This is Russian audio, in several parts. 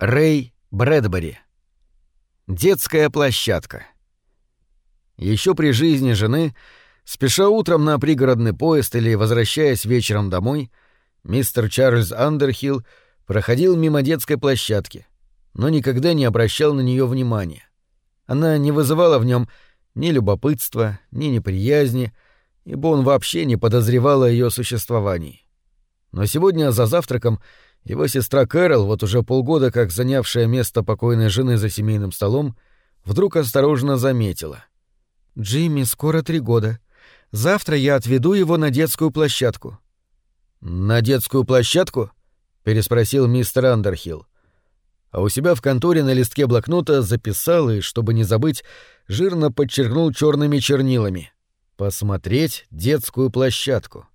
Рэй Брэдбери. Детская площадка. Еще при жизни жены, спеша утром на пригородный поезд или возвращаясь вечером домой, мистер Чарльз Андерхилл проходил мимо детской площадки, но никогда не обращал на нее внимания. Она не вызывала в нем ни любопытства, ни неприязни, ибо он вообще не подозревал о ее существовании. Но сегодня за завтраком его сестра Кэрол, вот уже полгода как занявшая место покойной жены за семейным столом, вдруг осторожно заметила. «Джимми скоро три года. Завтра я отведу его на детскую площадку». «На детскую площадку?» — переспросил мистер Андерхилл. А у себя в конторе на листке блокнота записал и, чтобы не забыть, жирно подчеркнул черными чернилами. «Посмотреть детскую площадку».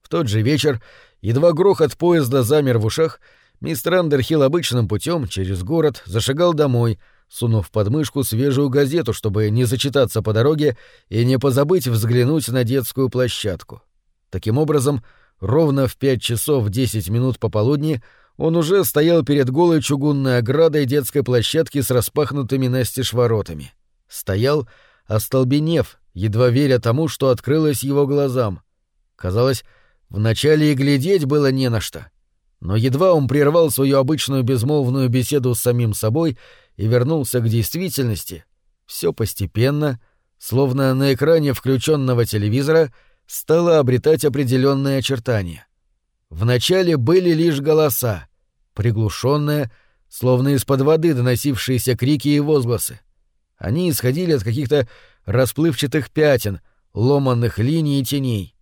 В тот же вечер Едва грохот поезда замер в ушах, мистер Андерхилл обычным путем через город зашагал домой, сунув под мышку свежую газету, чтобы не зачитаться по дороге и не позабыть взглянуть на детскую площадку. Таким образом, ровно в пять часов десять минут пополудни он уже стоял перед голой чугунной оградой детской площадки с распахнутыми настежь воротами. Стоял, остолбенев, едва веря тому, что открылось его глазам. Казалось, Вначале и глядеть было не на что. Но едва он прервал свою обычную безмолвную беседу с самим собой и вернулся к действительности, все постепенно, словно на экране включенного телевизора, стало обретать определенные очертания. Вначале были лишь голоса, приглушенные, словно из-под воды доносившиеся крики и возгласы. Они исходили от каких-то расплывчатых пятен, ломанных линий и теней.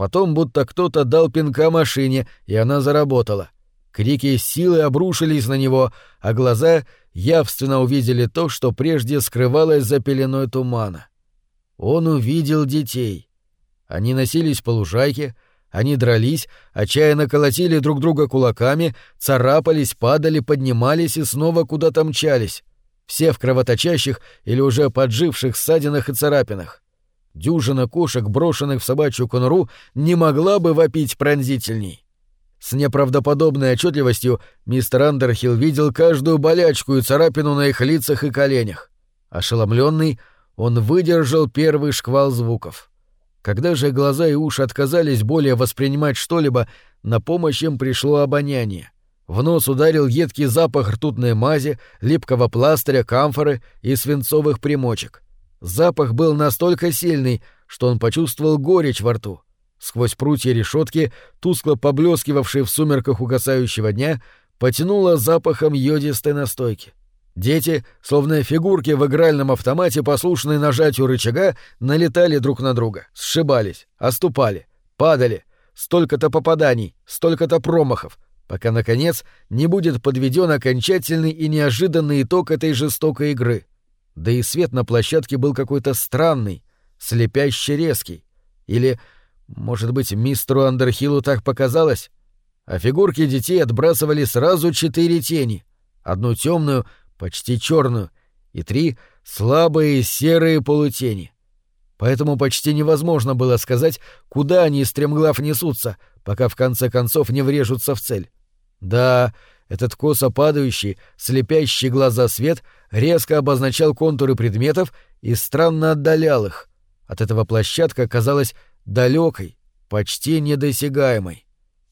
Потом будто кто-то дал пинка машине, и она заработала. Крики силы обрушились на него, а глаза явственно увидели то, что прежде скрывалось за пеленой тумана. Он увидел детей. Они носились по лужайке, они дрались, отчаянно колотили друг друга кулаками, царапались, падали, поднимались и снова куда-то мчались. Все в кровоточащих или уже подживших ссадинах и царапинах. Дюжина кошек, брошенных в собачью конуру, не могла бы вопить пронзительней. С неправдоподобной отчетливостью мистер Андерхилл видел каждую болячку и царапину на их лицах и коленях. Ошеломленный, он выдержал первый шквал звуков. Когда же глаза и уши отказались более воспринимать что-либо, на помощь им пришло обоняние. В нос ударил едкий запах ртутной мази, липкого пластыря, камфоры и свинцовых примочек — Запах был настолько сильный, что он почувствовал горечь во рту. Сквозь прутья решетки, тускло поблескивавшие в сумерках угасающего дня, потянуло запахом йодистой настойки. Дети, словно фигурки в игральном автомате, послушные нажатию рычага, налетали друг на друга, сшибались, оступали, падали. Столько-то попаданий, столько-то промахов, пока, наконец, не будет подведен окончательный и неожиданный итог этой жестокой игры — да и свет на площадке был какой-то странный, слепяще резкий. Или, может быть, мистеру Андерхиллу так показалось? А фигурки детей отбрасывали сразу четыре тени. Одну темную, почти черную, и три слабые серые полутени. Поэтому почти невозможно было сказать, куда они стремглав несутся, пока в конце концов не врежутся в цель. Да, этот косо падающий, слепящий глаза свет резко обозначал контуры предметов и странно отдалял их. От этого площадка казалась далекой, почти недосягаемой.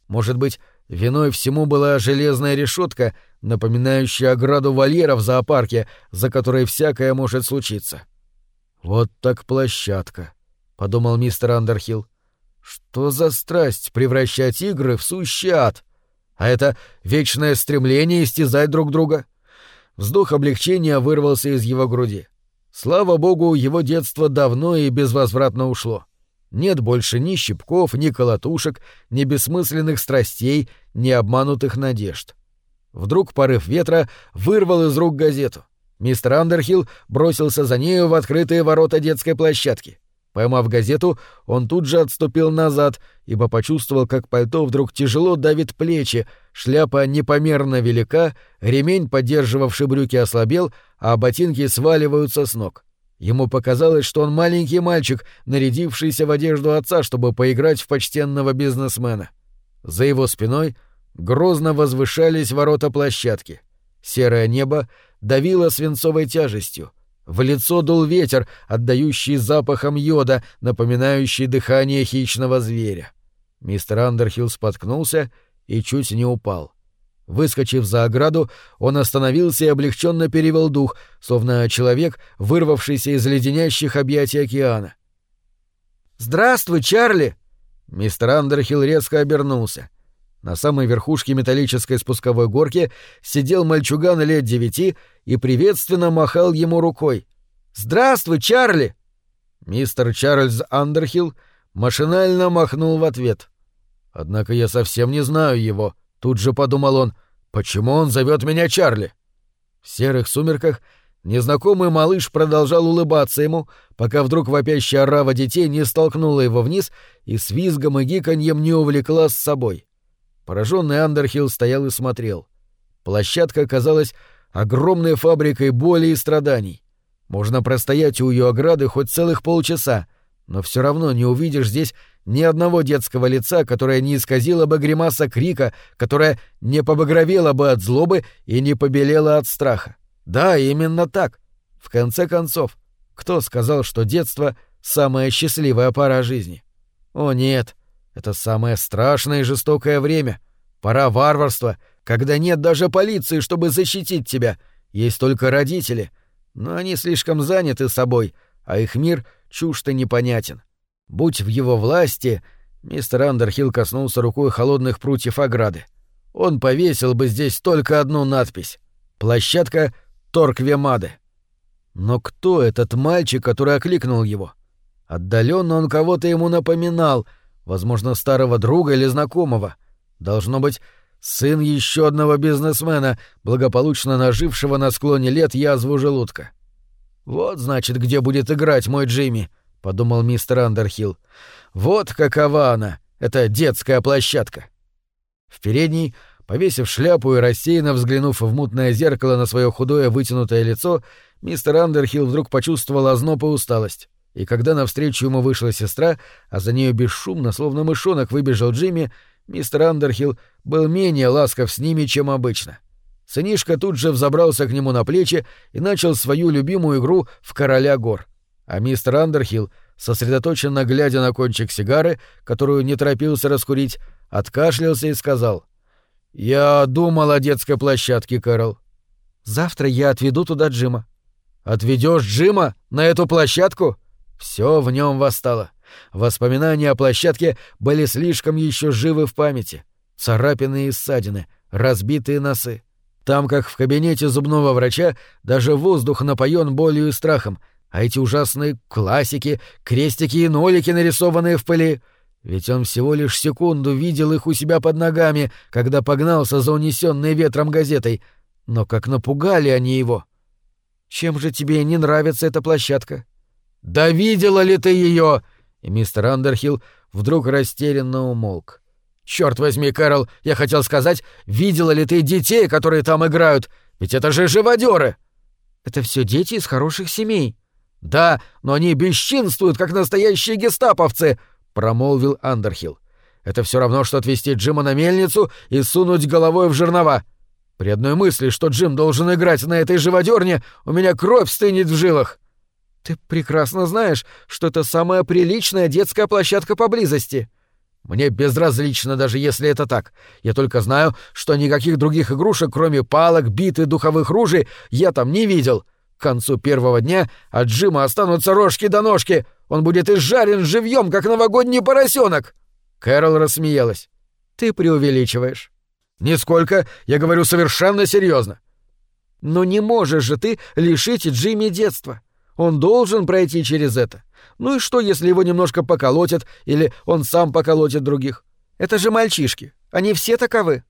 Может быть, виной всему была железная решетка, напоминающая ограду вольера в зоопарке, за которой всякое может случиться. «Вот так площадка», — подумал мистер Андерхилл. «Что за страсть превращать игры в сущий ад?» А это вечное стремление истязать друг друга. Вздох облегчения вырвался из его груди. Слава богу, его детство давно и безвозвратно ушло. Нет больше ни щипков, ни колотушек, ни бессмысленных страстей, ни обманутых надежд. Вдруг порыв ветра вырвал из рук газету. Мистер Андерхилл бросился за нею в открытые ворота детской площадки. Поймав газету, он тут же отступил назад, ибо почувствовал, как пальто вдруг тяжело давит плечи, шляпа непомерно велика, ремень, поддерживавший брюки, ослабел, а ботинки сваливаются с ног. Ему показалось, что он маленький мальчик, нарядившийся в одежду отца, чтобы поиграть в почтенного бизнесмена. За его спиной грозно возвышались ворота площадки. Серое небо давило свинцовой тяжестью. В лицо дул ветер, отдающий запахом йода, напоминающий дыхание хищного зверя. Мистер Андерхилл споткнулся и чуть не упал. Выскочив за ограду, он остановился и облегченно перевел дух, словно человек, вырвавшийся из леденящих объятий океана. «Здравствуй, Чарли!» Мистер Андерхилл резко обернулся. На самой верхушке металлической спусковой горки сидел мальчуган лет девяти и приветственно махал ему рукой. «Здравствуй, Чарли!» Мистер Чарльз Андерхилл машинально махнул в ответ. «Однако я совсем не знаю его», — тут же подумал он. «Почему он зовет меня Чарли?» В серых сумерках незнакомый малыш продолжал улыбаться ему, пока вдруг вопящая орава детей не столкнула его вниз и с визгом и гиканьем не увлекла с собой. Пораженный Андерхилл стоял и смотрел. Площадка казалась огромной фабрикой боли и страданий. Можно простоять у ее ограды хоть целых полчаса, но все равно не увидишь здесь ни одного детского лица, которое не исказило бы гримаса крика, которое не побагровело бы от злобы и не побелело от страха. Да, именно так. В конце концов, кто сказал, что детство — самая счастливая пора жизни? О нет, это самое страшное и жестокое время. Пора варварства, когда нет даже полиции, чтобы защитить тебя. Есть только родители. Но они слишком заняты собой, а их мир чужд и непонятен. Будь в его власти, мистер Андерхилл коснулся рукой холодных прутьев ограды. Он повесил бы здесь только одну надпись. Площадка Торквемады. Но кто этот мальчик, который окликнул его? Отдаленно он кого-то ему напоминал — возможно, старого друга или знакомого. Должно быть, сын еще одного бизнесмена, благополучно нажившего на склоне лет язву желудка. «Вот, значит, где будет играть мой Джимми», — подумал мистер Андерхилл. «Вот какова она, эта детская площадка». В передней, повесив шляпу и рассеянно взглянув в мутное зеркало на свое худое вытянутое лицо, мистер Андерхилл вдруг почувствовал озноб и усталость и когда навстречу ему вышла сестра, а за нею бесшумно, словно мышонок, выбежал Джимми, мистер Андерхилл был менее ласков с ними, чем обычно. Сынишка тут же взобрался к нему на плечи и начал свою любимую игру в «Короля гор». А мистер Андерхилл, сосредоточенно глядя на кончик сигары, которую не торопился раскурить, откашлялся и сказал «Я думал о детской площадке, Кэрол». «Завтра я отведу туда Джима». «Отведешь Джима на эту площадку?» Все в нем восстало. Воспоминания о площадке были слишком еще живы в памяти. Царапины и ссадины, разбитые носы. Там, как в кабинете зубного врача, даже воздух напоен болью и страхом, а эти ужасные классики, крестики и нолики, нарисованные в пыли. Ведь он всего лишь секунду видел их у себя под ногами, когда погнался за унесенной ветром газетой. Но как напугали они его. «Чем же тебе не нравится эта площадка?» «Да видела ли ты ее?» И мистер Андерхилл вдруг растерянно умолк. «Черт возьми, Кэрол, я хотел сказать, видела ли ты детей, которые там играют? Ведь это же живодеры!» «Это все дети из хороших семей». «Да, но они бесчинствуют, как настоящие гестаповцы», — промолвил Андерхилл. «Это все равно, что отвезти Джима на мельницу и сунуть головой в жернова. При одной мысли, что Джим должен играть на этой живодерне, у меня кровь стынет в жилах». Ты прекрасно знаешь, что это самая приличная детская площадка поблизости. Мне безразлично, даже если это так. Я только знаю, что никаких других игрушек, кроме палок, бит и духовых ружей, я там не видел. К концу первого дня от Джима останутся рожки до ножки. Он будет изжарен живьем, как новогодний поросенок. Кэрол рассмеялась. Ты преувеличиваешь. Нисколько, я говорю совершенно серьезно. Но не можешь же ты лишить Джимми детства. Он должен пройти через это. Ну и что, если его немножко поколотят, или он сам поколотит других? Это же мальчишки. Они все таковы.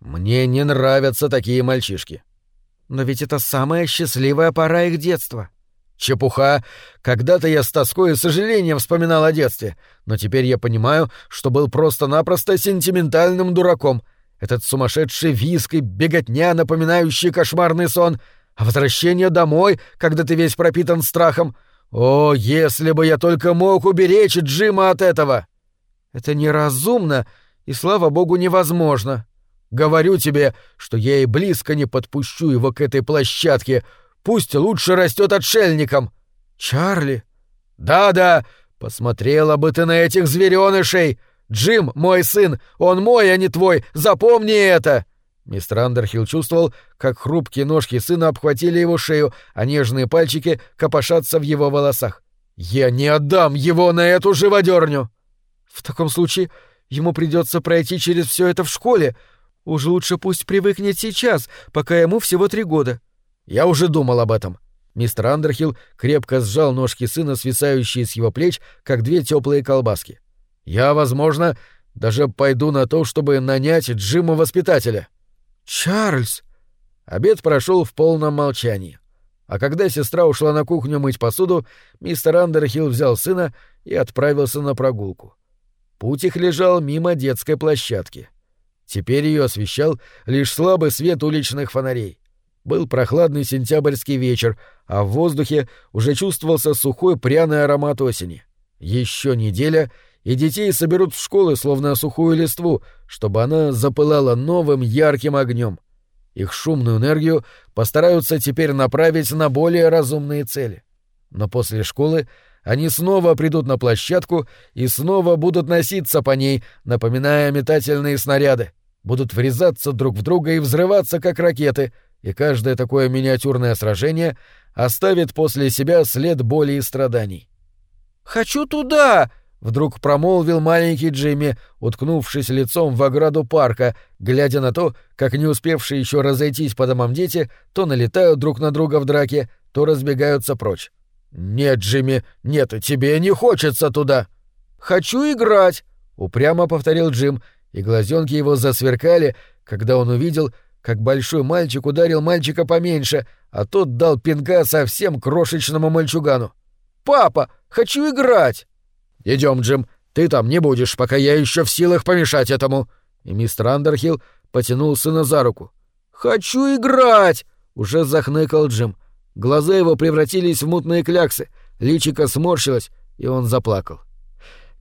Мне не нравятся такие мальчишки. Но ведь это самая счастливая пора их детства. Чепуха. Когда-то я с тоской и сожалением вспоминал о детстве, но теперь я понимаю, что был просто-напросто сентиментальным дураком. Этот сумасшедший виск и беготня, напоминающий кошмарный сон — а возвращение домой, когда ты весь пропитан страхом. О, если бы я только мог уберечь Джима от этого! Это неразумно и, слава богу, невозможно. Говорю тебе, что я и близко не подпущу его к этой площадке. Пусть лучше растет отшельником. Чарли. Да-да, посмотрела бы ты на этих зверёнышей. Джим, мой сын, он мой, а не твой. Запомни это. Мистер Андерхилл чувствовал, как хрупкие ножки сына обхватили его шею, а нежные пальчики копошатся в его волосах. «Я не отдам его на эту живодерню!» «В таком случае ему придется пройти через все это в школе. Уж лучше пусть привыкнет сейчас, пока ему всего три года». «Я уже думал об этом». Мистер Андерхилл крепко сжал ножки сына, свисающие с его плеч, как две теплые колбаски. «Я, возможно, даже пойду на то, чтобы нанять Джима воспитателя». «Чарльз!» Обед прошел в полном молчании. А когда сестра ушла на кухню мыть посуду, мистер Андерхилл взял сына и отправился на прогулку. Путь их лежал мимо детской площадки. Теперь ее освещал лишь слабый свет уличных фонарей. Был прохладный сентябрьский вечер, а в воздухе уже чувствовался сухой пряный аромат осени. Еще неделя, и детей соберут в школы, словно сухую листву, чтобы она запылала новым ярким огнем. Их шумную энергию постараются теперь направить на более разумные цели. Но после школы они снова придут на площадку и снова будут носиться по ней, напоминая метательные снаряды, будут врезаться друг в друга и взрываться, как ракеты, и каждое такое миниатюрное сражение оставит после себя след боли и страданий. «Хочу туда!» Вдруг промолвил маленький Джимми, уткнувшись лицом в ограду парка, глядя на то, как не успевшие еще разойтись по домам дети то налетают друг на друга в драке, то разбегаются прочь. «Нет, Джимми, нет, тебе не хочется туда!» «Хочу играть!» — упрямо повторил Джим, и глазенки его засверкали, когда он увидел, как большой мальчик ударил мальчика поменьше, а тот дал пинка совсем крошечному мальчугану. «Папа, хочу играть!» Идем, Джим, ты там не будешь, пока я еще в силах помешать этому. И мистер Андерхилл потянул сына за руку. Хочу играть! Уже захныкал Джим. Глаза его превратились в мутные кляксы, личико сморщилось, и он заплакал.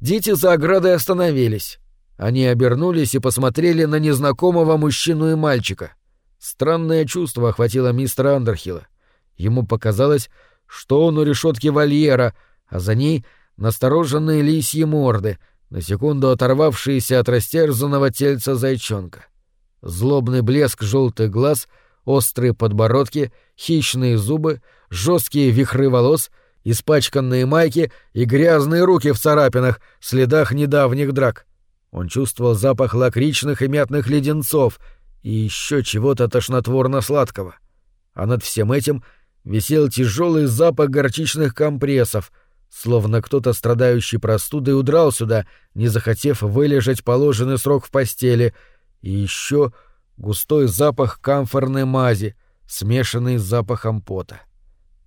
Дети за оградой остановились. Они обернулись и посмотрели на незнакомого мужчину и мальчика. Странное чувство охватило мистера Андерхилла. Ему показалось, что он у решетки вольера, а за ней — настороженные лисьи морды, на секунду оторвавшиеся от растерзанного тельца зайчонка. Злобный блеск желтых глаз, острые подбородки, хищные зубы, жесткие вихры волос, испачканные майки и грязные руки в царапинах, следах недавних драк. Он чувствовал запах лакричных и мятных леденцов и еще чего-то тошнотворно-сладкого. А над всем этим висел тяжелый запах горчичных компрессов — Словно кто-то, страдающий простудой, удрал сюда, не захотев вылежать положенный срок в постели, и еще густой запах камфорной мази, смешанный с запахом пота.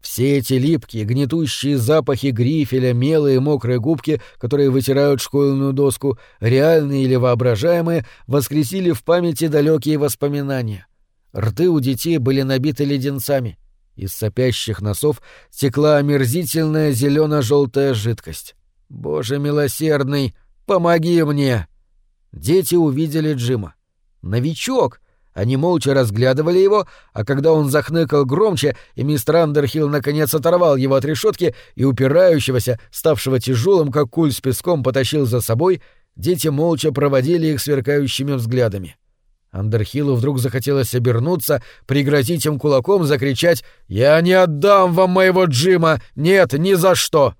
Все эти липкие, гнетущие запахи грифеля, мела и мокрой губки, которые вытирают школьную доску, реальные или воображаемые, воскресили в памяти далекие воспоминания. Рты у детей были набиты леденцами. Из сопящих носов текла омерзительная зелено-желтая жидкость. «Боже милосердный, помоги мне!» Дети увидели Джима. «Новичок!» Они молча разглядывали его, а когда он захныкал громче, и мистер Андерхилл наконец оторвал его от решетки и упирающегося, ставшего тяжелым, как куль с песком, потащил за собой, дети молча проводили их сверкающими взглядами. Андерхиллу вдруг захотелось обернуться, пригрозить им кулаком, закричать «Я не отдам вам моего Джима! Нет, ни за что!»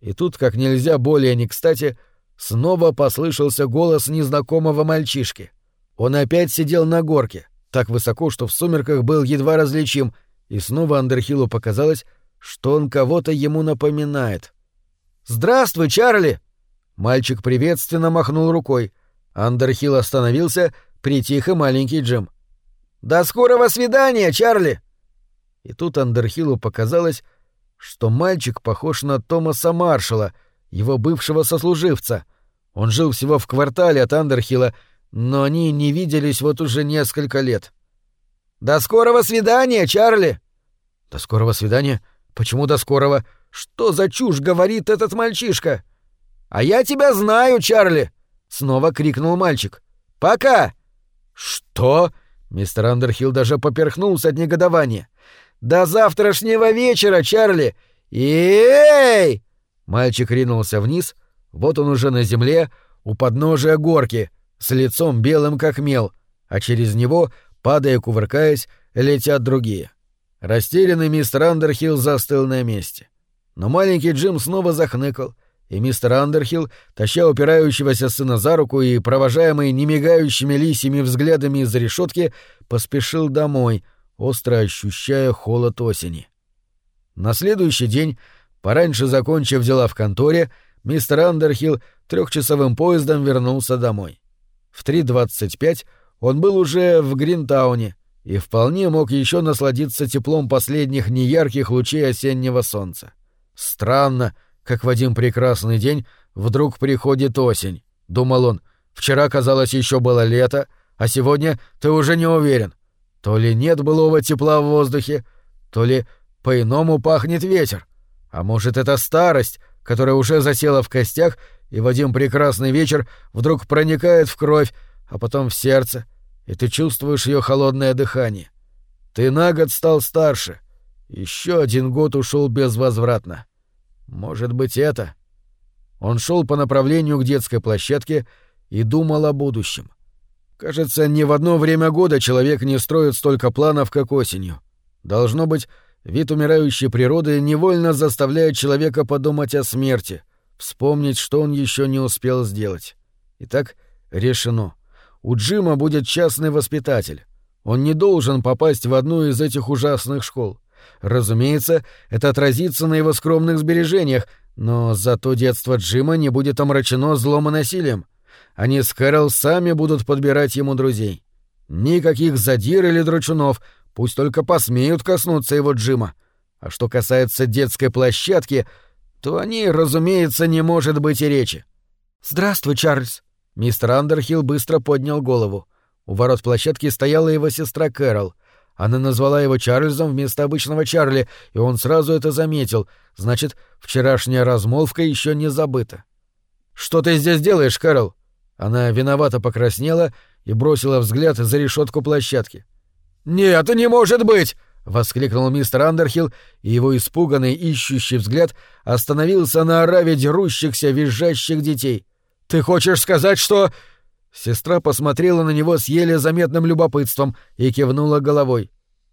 И тут, как нельзя более не кстати, снова послышался голос незнакомого мальчишки. Он опять сидел на горке, так высоко, что в сумерках был едва различим, и снова Андерхиллу показалось, что он кого-то ему напоминает. «Здравствуй, Чарли!» Мальчик приветственно махнул рукой. Андерхилл остановился — притих и маленький Джим. «До скорого свидания, Чарли!» И тут Андерхиллу показалось, что мальчик похож на Томаса Маршала, его бывшего сослуживца. Он жил всего в квартале от Андерхилла, но они не виделись вот уже несколько лет. «До скорого свидания, Чарли!» «До скорого свидания? Почему до скорого? Что за чушь говорит этот мальчишка?» «А я тебя знаю, Чарли!» — снова крикнул мальчик. «Пока!» «Что?» — мистер Андерхилл даже поперхнулся от негодования. «До завтрашнего вечера, Чарли! Эй!» Мальчик ринулся вниз, вот он уже на земле, у подножия горки, с лицом белым как мел, а через него, падая кувыркаясь, летят другие. Растерянный мистер Андерхилл застыл на месте. Но маленький Джим снова захныкал, и мистер Андерхилл, таща упирающегося сына за руку и провожаемый немигающими лисьими взглядами из-за решетки, поспешил домой, остро ощущая холод осени. На следующий день, пораньше закончив дела в конторе, мистер Андерхилл трехчасовым поездом вернулся домой. В 3.25 он был уже в Гринтауне и вполне мог еще насладиться теплом последних неярких лучей осеннего солнца. Странно, как в один прекрасный день вдруг приходит осень, — думал он. Вчера, казалось, еще было лето, а сегодня ты уже не уверен. То ли нет былого тепла в воздухе, то ли по-иному пахнет ветер. А может, это старость, которая уже засела в костях и в один прекрасный вечер вдруг проникает в кровь, а потом в сердце, и ты чувствуешь ее холодное дыхание. Ты на год стал старше. Еще один год ушел безвозвратно. Может быть, это? Он шел по направлению к детской площадке и думал о будущем. Кажется, ни в одно время года человек не строит столько планов, как осенью. Должно быть, вид умирающей природы невольно заставляет человека подумать о смерти, вспомнить, что он еще не успел сделать. Итак, решено. У Джима будет частный воспитатель. Он не должен попасть в одну из этих ужасных школ. Разумеется, это отразится на его скромных сбережениях, но зато детство Джима не будет омрачено злом и насилием. Они с Кэрол сами будут подбирать ему друзей. Никаких задир или дручунов, пусть только посмеют коснуться его Джима. А что касается детской площадки, то о ней, разумеется, не может быть и речи. «Здравствуй, Чарльз!» Мистер Андерхилл быстро поднял голову. У ворот площадки стояла его сестра Кэрол — она назвала его Чарльзом вместо обычного Чарли, и он сразу это заметил. Значит, вчерашняя размолвка еще не забыта. «Что ты здесь делаешь, Кэрол?» Она виновато покраснела и бросила взгляд за решетку площадки. «Нет, не может быть!» — воскликнул мистер Андерхилл, и его испуганный ищущий взгляд остановился на ораве дерущихся, визжащих детей. «Ты хочешь сказать, что...» Сестра посмотрела на него с еле заметным любопытством и кивнула головой.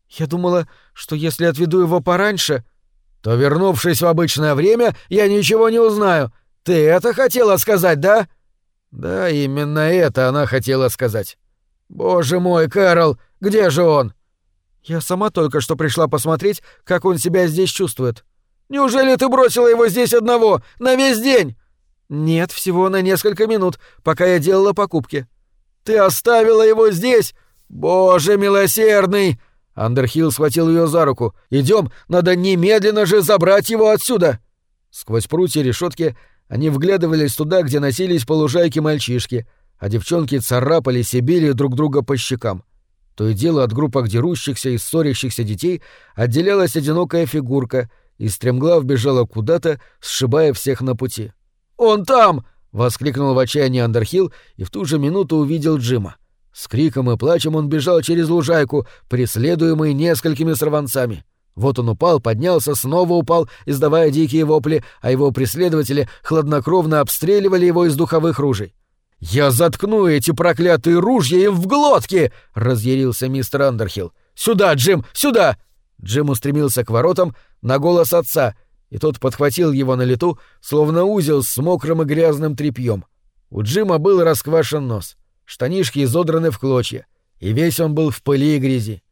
«Я думала, что если отведу его пораньше...» «То, вернувшись в обычное время, я ничего не узнаю. Ты это хотела сказать, да?» «Да, именно это она хотела сказать». «Боже мой, Кэрол, где же он?» «Я сама только что пришла посмотреть, как он себя здесь чувствует». «Неужели ты бросила его здесь одного, на весь день?» «Нет, всего на несколько минут, пока я делала покупки». «Ты оставила его здесь? Боже милосердный!» Андерхилл схватил ее за руку. «Идем, надо немедленно же забрать его отсюда!» Сквозь прутья решетки они вглядывались туда, где носились по лужайке мальчишки, а девчонки царапали и били друг друга по щекам. То и дело от группок дерущихся и ссорящихся детей отделялась одинокая фигурка и стремглав бежала куда-то, сшибая всех на пути. «Он там!» — воскликнул в отчаянии Андерхилл и в ту же минуту увидел Джима. С криком и плачем он бежал через лужайку, преследуемый несколькими сорванцами. Вот он упал, поднялся, снова упал, издавая дикие вопли, а его преследователи хладнокровно обстреливали его из духовых ружей. «Я заткну эти проклятые ружья им в глотки!» — разъярился мистер Андерхилл. «Сюда, Джим, сюда!» Джим устремился к воротам на голос отца, и тот подхватил его на лету, словно узел с мокрым и грязным тряпьем. У Джима был расквашен нос, штанишки изодраны в клочья, и весь он был в пыли и грязи.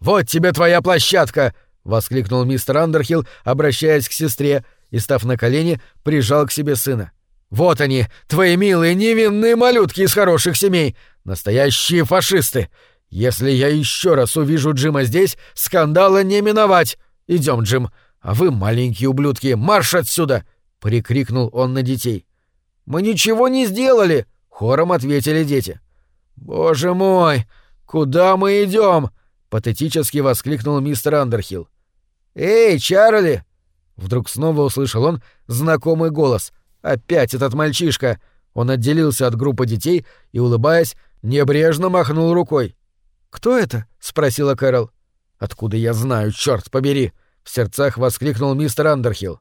«Вот тебе твоя площадка!» — воскликнул мистер Андерхилл, обращаясь к сестре, и, став на колени, прижал к себе сына. «Вот они, твои милые невинные малютки из хороших семей! Настоящие фашисты! Если я еще раз увижу Джима здесь, скандала не миновать! Идем, Джим, «А вы, маленькие ублюдки, марш отсюда!» — прикрикнул он на детей. «Мы ничего не сделали!» — хором ответили дети. «Боже мой! Куда мы идем?» — патетически воскликнул мистер Андерхилл. «Эй, Чарли!» Вдруг снова услышал он знакомый голос. «Опять этот мальчишка!» Он отделился от группы детей и, улыбаясь, небрежно махнул рукой. «Кто это?» — спросила Кэрол. «Откуда я знаю, черт побери!» — в сердцах воскликнул мистер Андерхилл.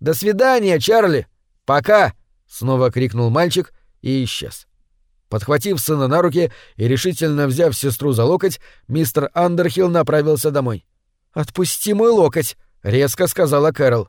«До свидания, Чарли! Пока!» — снова крикнул мальчик и исчез. Подхватив сына на руки и решительно взяв сестру за локоть, мистер Андерхилл направился домой. «Отпусти мой локоть!» — резко сказала Кэрол.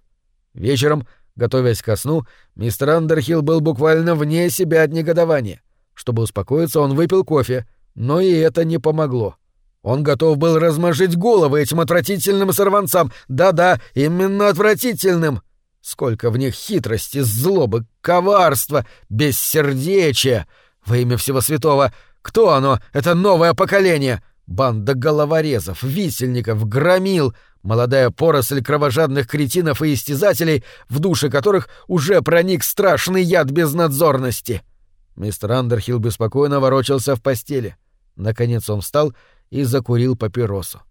Вечером, готовясь ко сну, мистер Андерхилл был буквально вне себя от негодования. Чтобы успокоиться, он выпил кофе, но и это не помогло. Он готов был размажить головы этим отвратительным сорванцам. Да-да, именно отвратительным. Сколько в них хитрости, злобы, коварства, бессердечия. Во имя всего святого, кто оно, это новое поколение? Банда головорезов, висельников, громил, молодая поросль кровожадных кретинов и истязателей, в душе которых уже проник страшный яд безнадзорности. Мистер Андерхилл беспокойно ворочался в постели. Наконец он встал и закурил папиросу.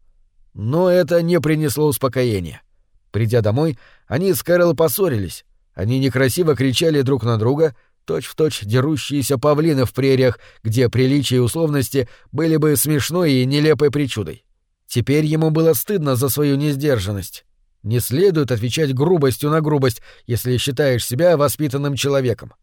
Но это не принесло успокоения. Придя домой, они с Кэрол поссорились. Они некрасиво кричали друг на друга, точь-в-точь точь дерущиеся павлины в прериях, где приличие и условности были бы смешной и нелепой причудой. Теперь ему было стыдно за свою несдержанность. Не следует отвечать грубостью на грубость, если считаешь себя воспитанным человеком.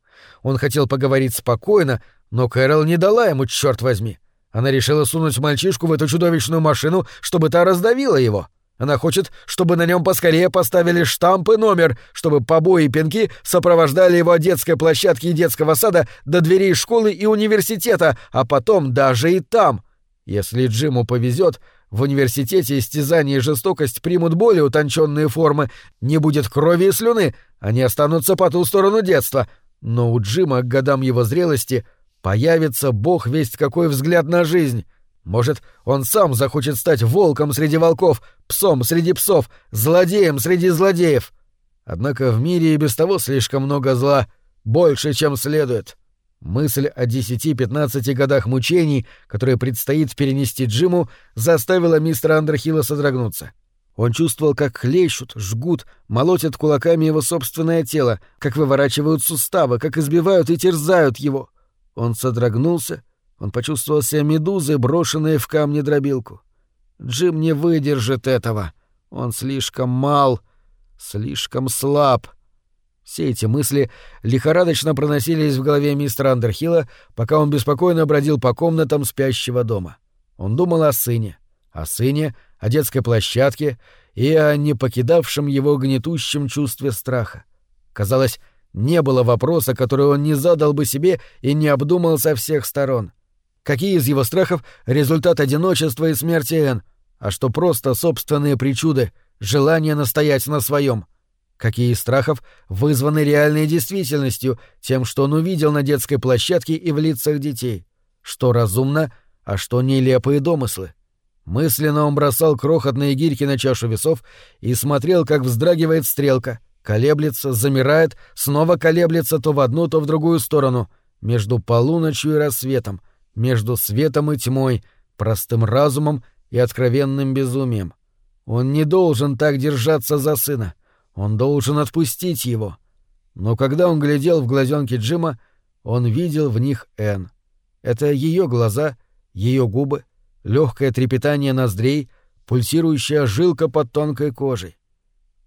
Он хотел поговорить спокойно, но Кэрол не дала ему, черт возьми. Она решила сунуть мальчишку в эту чудовищную машину, чтобы та раздавила его. Она хочет, чтобы на нем поскорее поставили штамп и номер, чтобы побои и пинки сопровождали его от детской площадки и детского сада до дверей школы и университета, а потом даже и там. Если Джиму повезет, в университете истязание и жестокость примут более утонченные формы, не будет крови и слюны, они останутся по ту сторону детства. Но у Джима к годам его зрелости появится бог весть какой взгляд на жизнь — может, он сам захочет стать волком среди волков, псом среди псов, злодеем среди злодеев. Однако в мире и без того слишком много зла, больше, чем следует. Мысль о 10-15 годах мучений, которые предстоит перенести Джиму, заставила мистера Андерхилла содрогнуться. Он чувствовал, как хлещут, жгут, молотят кулаками его собственное тело, как выворачивают суставы, как избивают и терзают его. Он содрогнулся, он почувствовал себя медузой, брошенной в камни дробилку. Джим не выдержит этого. Он слишком мал, слишком слаб. Все эти мысли лихорадочно проносились в голове мистера Андерхилла, пока он беспокойно бродил по комнатам спящего дома. Он думал о сыне, о сыне, о детской площадке и о не покидавшем его гнетущем чувстве страха. Казалось, не было вопроса, который он не задал бы себе и не обдумал со всех сторон. Какие из его страхов — результат одиночества и смерти Энн, а что просто собственные причуды, желание настоять на своем? Какие из страхов вызваны реальной действительностью, тем, что он увидел на детской площадке и в лицах детей? Что разумно, а что нелепые домыслы? Мысленно он бросал крохотные гирьки на чашу весов и смотрел, как вздрагивает стрелка, колеблется, замирает, снова колеблется то в одну, то в другую сторону, между полуночью и рассветом — между светом и тьмой, простым разумом и откровенным безумием. Он не должен так держаться за сына. Он должен отпустить его. Но когда он глядел в глазенки Джима, он видел в них Энн. Это ее глаза, ее губы, легкое трепетание ноздрей, пульсирующая жилка под тонкой кожей.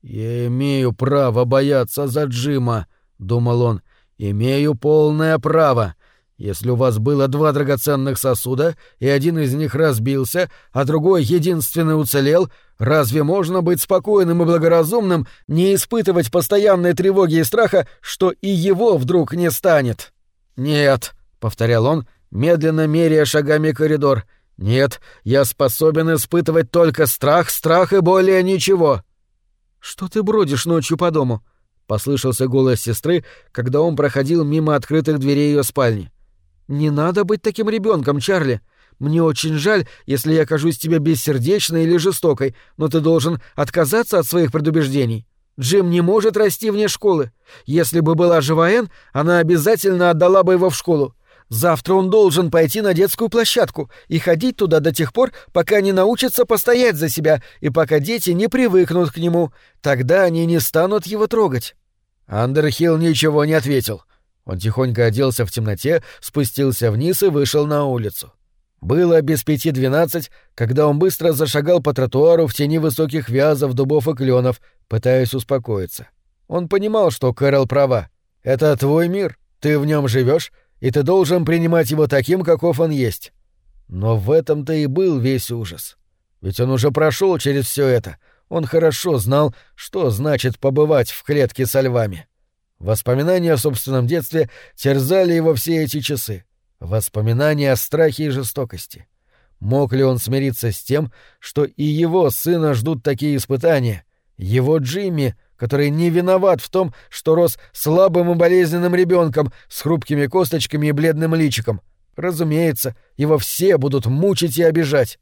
«Я имею право бояться за Джима», — думал он, — «имею полное право. Если у вас было два драгоценных сосуда, и один из них разбился, а другой единственный уцелел, разве можно быть спокойным и благоразумным, не испытывать постоянной тревоги и страха, что и его вдруг не станет? Нет, повторял он, медленно меряя шагами коридор. Нет, я способен испытывать только страх, страх и более ничего. Что ты бродишь ночью по дому? послышался голос сестры, когда он проходил мимо открытых дверей ее спальни. «Не надо быть таким ребенком, Чарли. Мне очень жаль, если я кажусь тебе бессердечной или жестокой, но ты должен отказаться от своих предубеждений. Джим не может расти вне школы. Если бы была жива Энн, она обязательно отдала бы его в школу. Завтра он должен пойти на детскую площадку и ходить туда до тех пор, пока не научится постоять за себя и пока дети не привыкнут к нему. Тогда они не станут его трогать». Андерхилл ничего не ответил. Он тихонько оделся в темноте, спустился вниз и вышел на улицу. Было без пяти двенадцать, когда он быстро зашагал по тротуару в тени высоких вязов, дубов и кленов, пытаясь успокоиться. Он понимал, что Кэрол права. Это твой мир, ты в нем живешь, и ты должен принимать его таким, каков он есть. Но в этом-то и был весь ужас. Ведь он уже прошел через все это. Он хорошо знал, что значит побывать в клетке со львами. Воспоминания о собственном детстве терзали его все эти часы. Воспоминания о страхе и жестокости. Мог ли он смириться с тем, что и его сына ждут такие испытания? Его Джимми, который не виноват в том, что рос слабым и болезненным ребенком с хрупкими косточками и бледным личиком. Разумеется, его все будут мучить и обижать.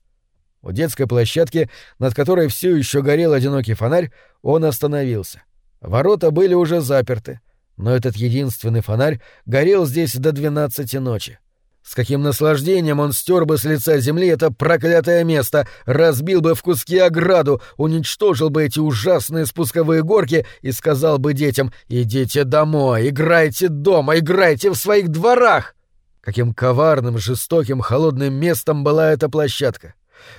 У детской площадки, над которой все еще горел одинокий фонарь, он остановился. Ворота были уже заперты, но этот единственный фонарь горел здесь до двенадцати ночи. С каким наслаждением он стер бы с лица земли это проклятое место, разбил бы в куски ограду, уничтожил бы эти ужасные спусковые горки и сказал бы детям «Идите домой, играйте дома, играйте в своих дворах!» Каким коварным, жестоким, холодным местом была эта площадка.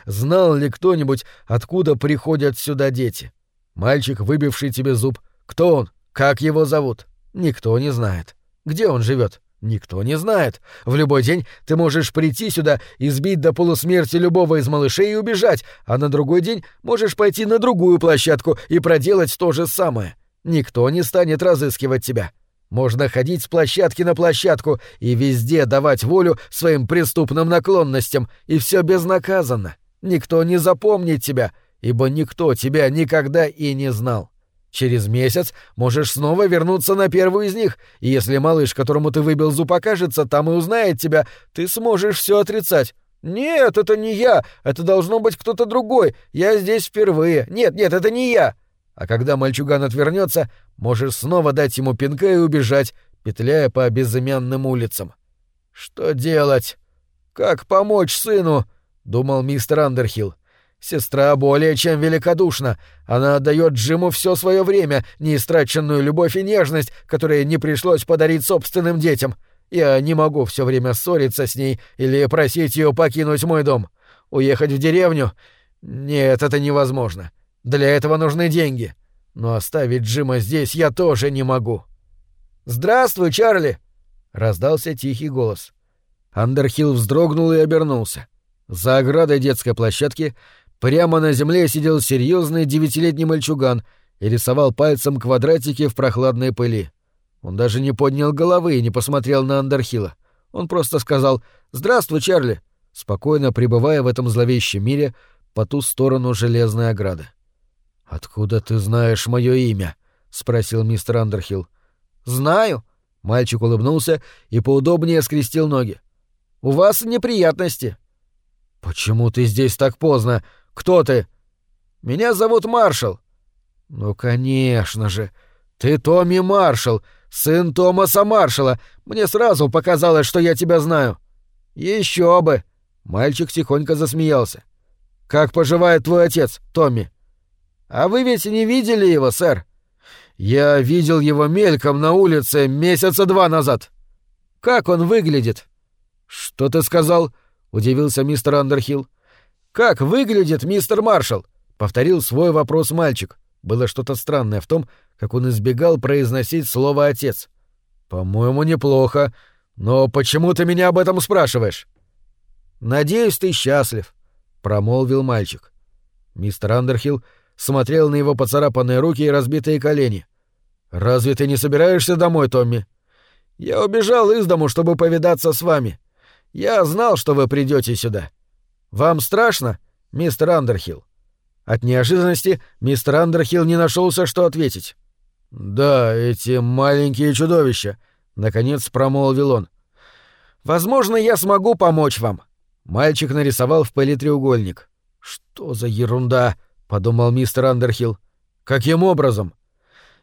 Знал ли кто-нибудь, откуда приходят сюда дети? Мальчик, выбивший тебе зуб. Кто он? Как его зовут? Никто не знает. Где он живет? Никто не знает. В любой день ты можешь прийти сюда, избить до полусмерти любого из малышей и убежать, а на другой день можешь пойти на другую площадку и проделать то же самое. Никто не станет разыскивать тебя. Можно ходить с площадки на площадку и везде давать волю своим преступным наклонностям, и все безнаказанно. Никто не запомнит тебя, ибо никто тебя никогда и не знал. Через месяц можешь снова вернуться на первую из них, и если малыш, которому ты выбил зуб, окажется там и узнает тебя, ты сможешь все отрицать. «Нет, это не я, это должно быть кто-то другой, я здесь впервые. Нет, нет, это не я». А когда мальчуган отвернется, можешь снова дать ему пинка и убежать, петляя по безымянным улицам. «Что делать? Как помочь сыну?» — думал мистер Андерхилл. Сестра более чем великодушна. Она отдает Джиму все свое время, неистраченную любовь и нежность, которые не пришлось подарить собственным детям. Я не могу все время ссориться с ней или просить ее покинуть мой дом. Уехать в деревню? Нет, это невозможно. Для этого нужны деньги. Но оставить Джима здесь я тоже не могу. «Здравствуй, Чарли!» — раздался тихий голос. Андерхилл вздрогнул и обернулся. За оградой детской площадки Прямо на земле сидел серьезный девятилетний мальчуган и рисовал пальцем квадратики в прохладной пыли. Он даже не поднял головы и не посмотрел на Андерхилла. Он просто сказал «Здравствуй, Чарли», спокойно пребывая в этом зловещем мире по ту сторону железной ограды. «Откуда ты знаешь мое имя?» — спросил мистер Андерхилл. «Знаю». Мальчик улыбнулся и поудобнее скрестил ноги. «У вас неприятности». «Почему ты здесь так поздно?» Кто ты? Меня зовут Маршал. Ну, конечно же. Ты Томми Маршал, сын Томаса Маршала. Мне сразу показалось, что я тебя знаю. Еще бы. Мальчик тихонько засмеялся. Как поживает твой отец, Томми? А вы ведь не видели его, сэр? Я видел его мельком на улице месяца два назад. Как он выглядит? Что ты сказал? удивился мистер Андерхилл. «Как выглядит мистер Маршалл?» — повторил свой вопрос мальчик. Было что-то странное в том, как он избегал произносить слово «отец». «По-моему, неплохо. Но почему ты меня об этом спрашиваешь?» «Надеюсь, ты счастлив», — промолвил мальчик. Мистер Андерхилл смотрел на его поцарапанные руки и разбитые колени. «Разве ты не собираешься домой, Томми?» «Я убежал из дому, чтобы повидаться с вами. Я знал, что вы придете сюда. Вам страшно, мистер Андерхилл?» От неожиданности мистер Андерхилл не нашелся, что ответить. «Да, эти маленькие чудовища», — наконец промолвил он. «Возможно, я смогу помочь вам». Мальчик нарисовал в пыли треугольник. «Что за ерунда?» — подумал мистер Андерхилл. «Каким образом?»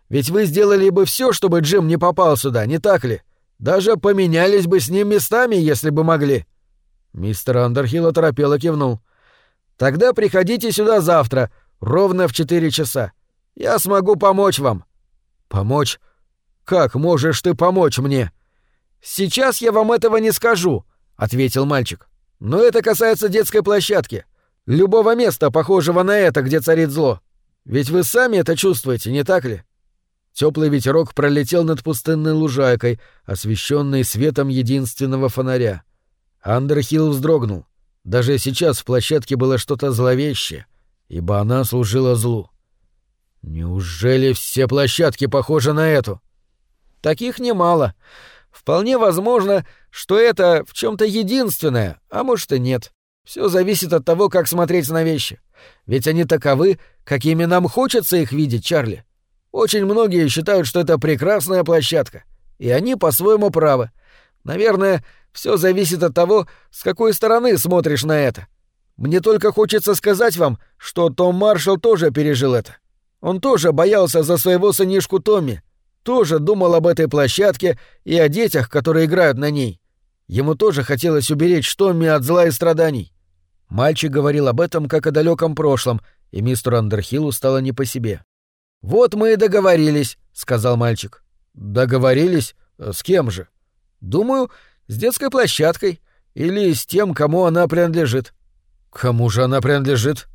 «Ведь вы сделали бы все, чтобы Джим не попал сюда, не так ли? Даже поменялись бы с ним местами, если бы могли». Мистер Андерхилл оторопело кивнул. «Тогда приходите сюда завтра, ровно в четыре часа. Я смогу помочь вам». «Помочь? Как можешь ты помочь мне?» «Сейчас я вам этого не скажу», — ответил мальчик. «Но это касается детской площадки. Любого места, похожего на это, где царит зло. Ведь вы сами это чувствуете, не так ли?» Теплый ветерок пролетел над пустынной лужайкой, освещенной светом единственного фонаря. Андерхилл вздрогнул. Даже сейчас в площадке было что-то зловещее, ибо она служила злу. Неужели все площадки похожи на эту? Таких немало. Вполне возможно, что это в чем-то единственное, а может и нет. Все зависит от того, как смотреть на вещи. Ведь они таковы, какими нам хочется их видеть, Чарли. Очень многие считают, что это прекрасная площадка, и они по-своему правы. Наверное, все зависит от того, с какой стороны смотришь на это. Мне только хочется сказать вам, что Том Маршалл тоже пережил это. Он тоже боялся за своего сынишку Томми, тоже думал об этой площадке и о детях, которые играют на ней. Ему тоже хотелось уберечь Томми от зла и страданий. Мальчик говорил об этом как о далеком прошлом, и мистеру Андерхиллу стало не по себе. «Вот мы и договорились», — сказал мальчик. «Договорились? С кем же?» «Думаю, с детской площадкой. Или с тем, кому она принадлежит». «Кому же она принадлежит?»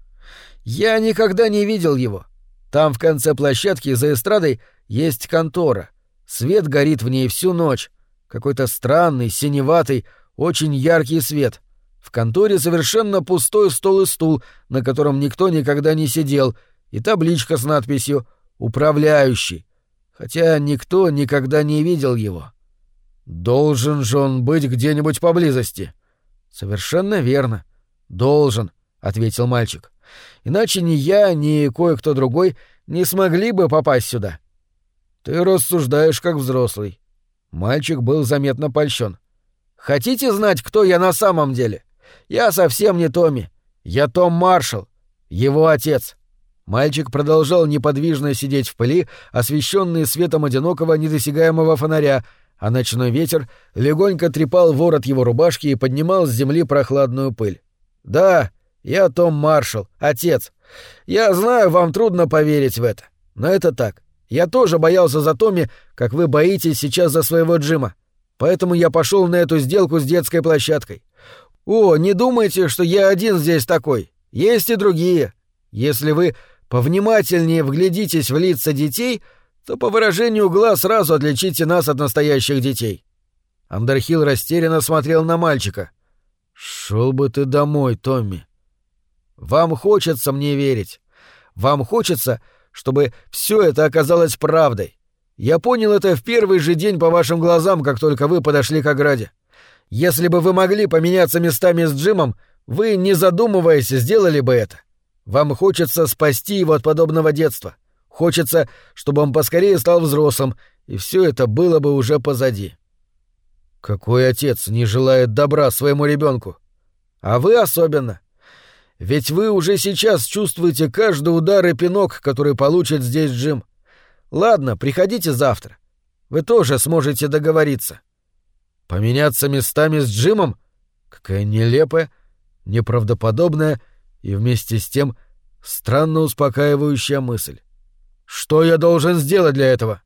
«Я никогда не видел его. Там в конце площадки за эстрадой есть контора. Свет горит в ней всю ночь. Какой-то странный, синеватый, очень яркий свет. В конторе совершенно пустой стол и стул, на котором никто никогда не сидел, и табличка с надписью «Управляющий», хотя никто никогда не видел его. Должен же он быть где-нибудь поблизости. Совершенно верно. Должен, ответил мальчик. Иначе ни я, ни кое-кто другой не смогли бы попасть сюда. Ты рассуждаешь как взрослый. Мальчик был заметно польщен. Хотите знать, кто я на самом деле? Я совсем не Томми. Я Том Маршалл, его отец. Мальчик продолжал неподвижно сидеть в пыли, освещенный светом одинокого недосягаемого фонаря, а ночной ветер легонько трепал ворот его рубашки и поднимал с земли прохладную пыль. «Да, я Том Маршалл, отец. Я знаю, вам трудно поверить в это, но это так. Я тоже боялся за Томми, как вы боитесь сейчас за своего Джима. Поэтому я пошел на эту сделку с детской площадкой. О, не думайте, что я один здесь такой. Есть и другие. Если вы повнимательнее вглядитесь в лица детей, то по выражению глаз сразу отличите нас от настоящих детей. Андерхилл растерянно смотрел на мальчика. Шел бы ты домой, Томми. Вам хочется мне верить. Вам хочется, чтобы все это оказалось правдой. Я понял это в первый же день по вашим глазам, как только вы подошли к ограде. Если бы вы могли поменяться местами с Джимом, вы, не задумываясь, сделали бы это. Вам хочется спасти его от подобного детства. Хочется, чтобы он поскорее стал взрослым, и все это было бы уже позади. Какой отец не желает добра своему ребенку? А вы особенно. Ведь вы уже сейчас чувствуете каждый удар и пинок, который получит здесь Джим. Ладно, приходите завтра. Вы тоже сможете договориться. Поменяться местами с Джимом? Какая нелепая, неправдоподобная и вместе с тем странно успокаивающая мысль. Что я должен сделать для этого?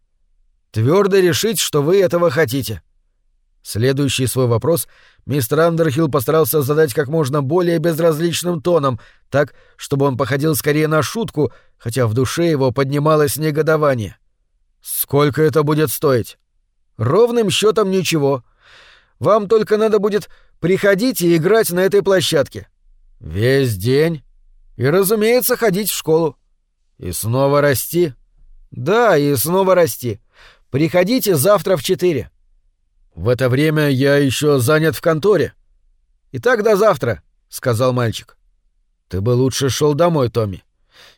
Твердо решить, что вы этого хотите. Следующий свой вопрос мистер Андерхилл постарался задать как можно более безразличным тоном, так, чтобы он походил скорее на шутку, хотя в душе его поднималось негодование. «Сколько это будет стоить?» «Ровным счетом ничего. Вам только надо будет приходить и играть на этой площадке. Весь день. И, разумеется, ходить в школу. И снова расти. Да, и снова расти. Приходите завтра в четыре. В это время я еще занят в конторе. Итак, до завтра, сказал мальчик. Ты бы лучше шел домой, Томми.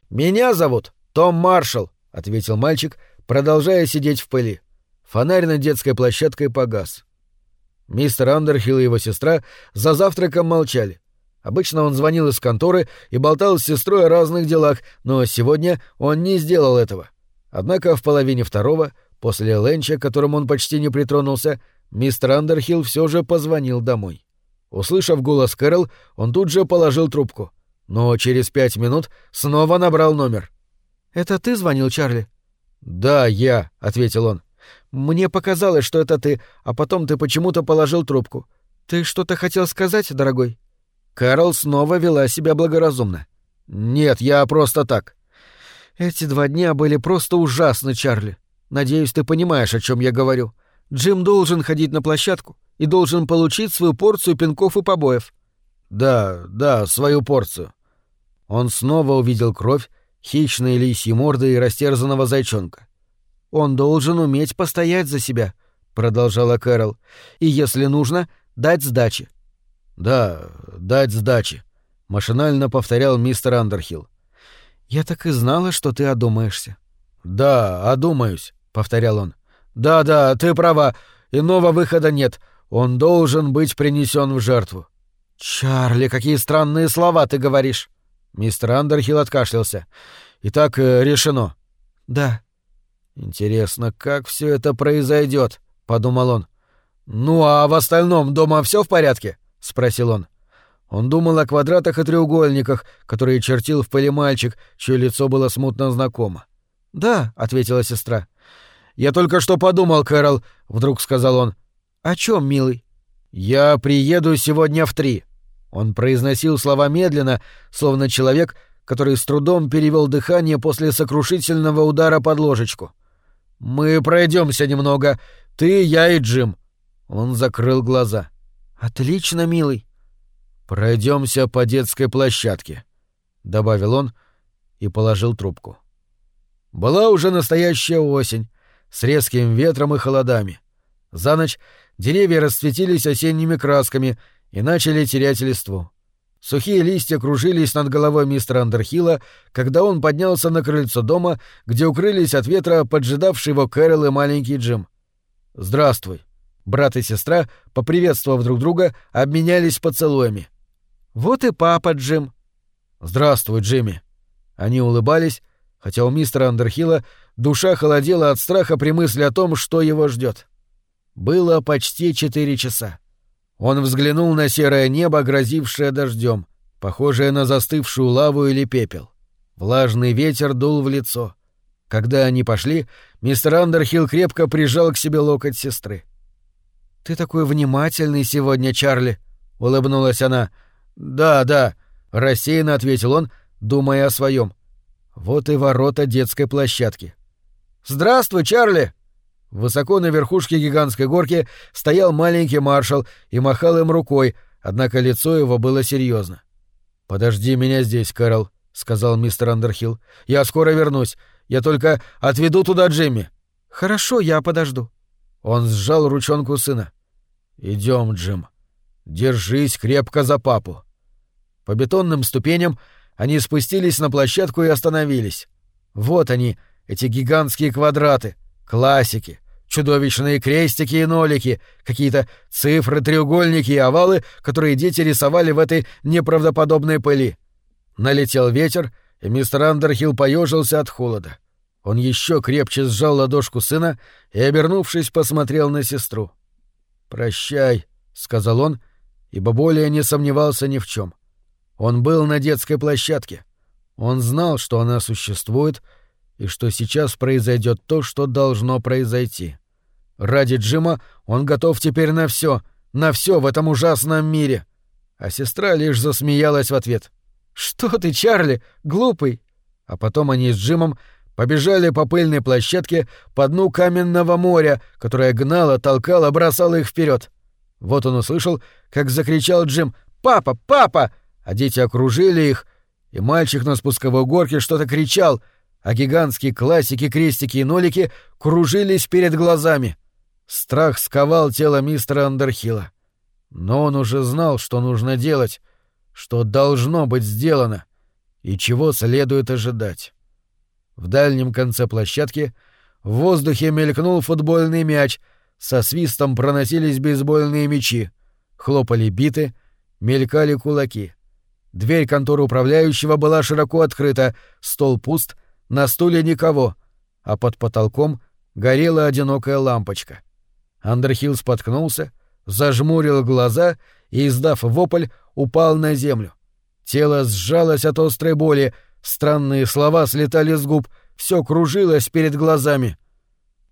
Меня зовут Том Маршалл, ответил мальчик, продолжая сидеть в пыли. Фонарь над детской площадкой погас. Мистер Андерхилл и его сестра за завтраком молчали. Обычно он звонил из конторы и болтал с сестрой о разных делах, но сегодня он не сделал этого. Однако в половине второго, после ленча, к которому он почти не притронулся, мистер Андерхилл все же позвонил домой. Услышав голос Кэрол, он тут же положил трубку. Но через пять минут снова набрал номер. «Это ты звонил, Чарли?» «Да, я», — ответил он. Мне показалось, что это ты, а потом ты почему-то положил трубку. Ты что-то хотел сказать, дорогой?» Кэрол снова вела себя благоразумно. «Нет, я просто так». «Эти два дня были просто ужасны, Чарли. Надеюсь, ты понимаешь, о чем я говорю. Джим должен ходить на площадку и должен получить свою порцию пинков и побоев». «Да, да, свою порцию». Он снова увидел кровь, хищные лисьи морды и растерзанного зайчонка. «Он должен уметь постоять за себя», — продолжала Кэрол, — «и, если нужно, дать сдачи». «Да, дать сдачи», — машинально повторял мистер Андерхилл. «Я так и знала, что ты одумаешься». «Да, одумаюсь», — повторял он. «Да-да, ты права. Иного выхода нет. Он должен быть принесен в жертву». «Чарли, какие странные слова ты говоришь!» Мистер Андерхилл откашлялся. «Итак, э, решено». «Да». «Интересно, как все это произойдет, подумал он. «Ну а в остальном дома все в порядке?» — спросил он. Он думал о квадратах и треугольниках, которые чертил в пыли мальчик, чье лицо было смутно знакомо. «Да», — ответила сестра. «Я только что подумал, Кэрол», — вдруг сказал он. «О чем, милый?» «Я приеду сегодня в три». Он произносил слова медленно, словно человек, который с трудом перевел дыхание после сокрушительного удара под ложечку. «Мы пройдемся немного. Ты, я и Джим». Он закрыл глаза. «Отлично, милый». Пройдемся по детской площадке», — добавил он и положил трубку. Была уже настоящая осень, с резким ветром и холодами. За ночь деревья расцветились осенними красками и начали терять листву. Сухие листья кружились над головой мистера Андерхилла, когда он поднялся на крыльцо дома, где укрылись от ветра поджидавший его Кэрол и маленький Джим. «Здравствуй». Брат и сестра, поприветствовав друг друга, обменялись поцелуями. «Вот и папа, Джим». «Здравствуй, Джимми». Они улыбались, хотя у мистера Андерхилла душа холодела от страха при мысли о том, что его ждет. Было почти четыре часа. Он взглянул на серое небо, грозившее дождем, похожее на застывшую лаву или пепел. Влажный ветер дул в лицо. Когда они пошли, мистер Андерхилл крепко прижал к себе локоть сестры. «Ты такой внимательный сегодня, Чарли», — улыбнулась она. «Да, да», — рассеянно ответил он, думая о своем. Вот и ворота детской площадки. «Здравствуй, Чарли!» Высоко на верхушке гигантской горки стоял маленький маршал и махал им рукой, однако лицо его было серьезно. «Подожди меня здесь, Кэрол», — сказал мистер Андерхилл. «Я скоро вернусь. Я только отведу туда Джимми». «Хорошо, я подожду». Он сжал ручонку сына. Идем, Джим. Держись крепко за папу». По бетонным ступеням они спустились на площадку и остановились. Вот они, эти гигантские квадраты, классики, чудовищные крестики и нолики, какие-то цифры, треугольники и овалы, которые дети рисовали в этой неправдоподобной пыли. Налетел ветер, и мистер Андерхилл поежился от холода. Он еще крепче сжал ладошку сына и, обернувшись, посмотрел на сестру. «Прощай», — сказал он, ибо более не сомневался ни в чем. Он был на детской площадке. Он знал, что она существует, и что сейчас произойдет то, что должно произойти. Ради Джима он готов теперь на все, на все в этом ужасном мире. А сестра лишь засмеялась в ответ. «Что ты, Чарли, глупый!» А потом они с Джимом побежали по пыльной площадке по дну каменного моря, которое гнало, толкало, бросало их вперед. Вот он услышал, как закричал Джим «Папа! Папа!» а дети окружили их, и мальчик на спусковой горке что-то кричал, а гигантские классики, крестики и нолики кружились перед глазами. Страх сковал тело мистера Андерхилла. Но он уже знал, что нужно делать, что должно быть сделано и чего следует ожидать. В дальнем конце площадки в воздухе мелькнул футбольный мяч, со свистом проносились бейсбольные мячи, хлопали биты, мелькали кулаки — Дверь конторы управляющего была широко открыта, стол пуст, на стуле никого, а под потолком горела одинокая лампочка. Андерхилл споткнулся, зажмурил глаза и, издав вопль, упал на землю. Тело сжалось от острой боли, странные слова слетали с губ, все кружилось перед глазами.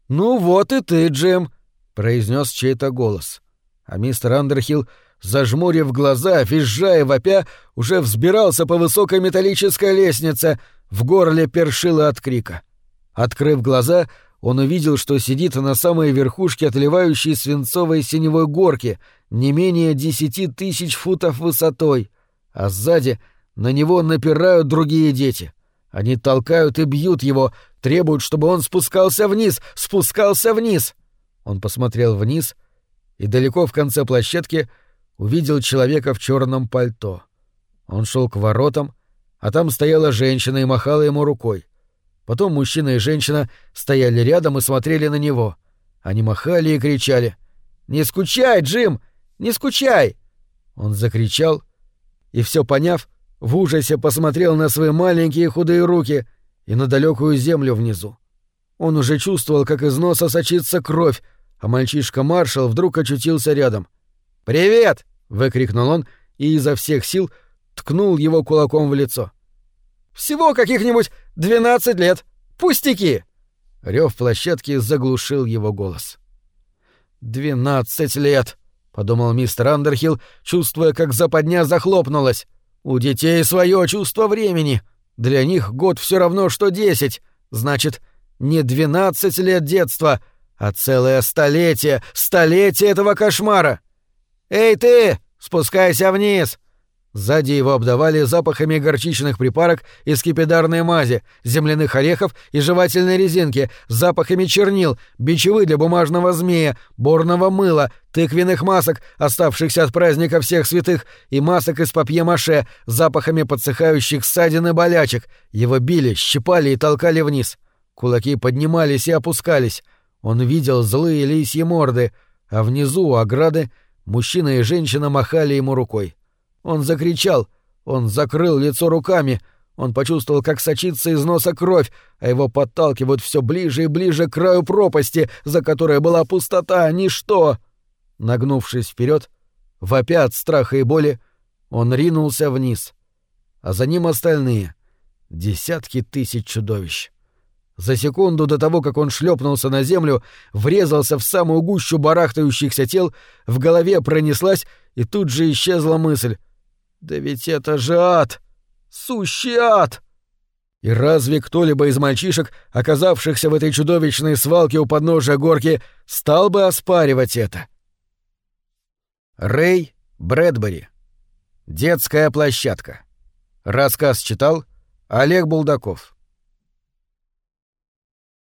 «Ну вот и ты, Джим», — произнес чей-то голос. А мистер Андерхилл, зажмурив глаза, визжая вопя, уже взбирался по высокой металлической лестнице, в горле першило от крика. Открыв глаза, он увидел, что сидит на самой верхушке отливающей свинцовой синевой горки, не менее десяти тысяч футов высотой, а сзади на него напирают другие дети. Они толкают и бьют его, требуют, чтобы он спускался вниз, спускался вниз. Он посмотрел вниз и далеко в конце площадки увидел человека в черном пальто. Он шел к воротам, а там стояла женщина и махала ему рукой. Потом мужчина и женщина стояли рядом и смотрели на него. Они махали и кричали. «Не скучай, Джим! Не скучай!» Он закричал и, все поняв, в ужасе посмотрел на свои маленькие худые руки и на далекую землю внизу. Он уже чувствовал, как из носа сочится кровь, а мальчишка-маршал вдруг очутился рядом. «Привет!» — выкрикнул он и изо всех сил ткнул его кулаком в лицо. «Всего каких-нибудь двенадцать лет! Пустяки!» Рев площадки заглушил его голос. «Двенадцать лет!» — подумал мистер Андерхилл, чувствуя, как западня захлопнулась. «У детей свое чувство времени. Для них год все равно, что десять. Значит, не двенадцать лет детства, а целое столетие, столетие этого кошмара. «Эй ты, спускайся вниз!» Сзади его обдавали запахами горчичных припарок и скипидарной мази, земляных орехов и жевательной резинки, запахами чернил, бичевы для бумажного змея, борного мыла, тыквенных масок, оставшихся от праздника всех святых, и масок из папье-маше, запахами подсыхающих ссадин и болячек. Его били, щипали и толкали вниз. Кулаки поднимались и опускались. Он видел злые лисьи морды, а внизу у ограды мужчина и женщина махали ему рукой. Он закричал, он закрыл лицо руками, он почувствовал, как сочится из носа кровь, а его подталкивают все ближе и ближе к краю пропасти, за которой была пустота, ничто. Нагнувшись вперед, вопя от страха и боли, он ринулся вниз. А за ним остальные — десятки тысяч чудовищ. За секунду до того, как он шлепнулся на землю, врезался в самую гущу барахтающихся тел, в голове пронеслась и тут же исчезла мысль. Да ведь это же ад! Сущий ад! И разве кто-либо из мальчишек, оказавшихся в этой чудовищной свалке у подножия горки, стал бы оспаривать это? Рэй Брэдбери. Детская площадка. Рассказ читал Олег Булдаков.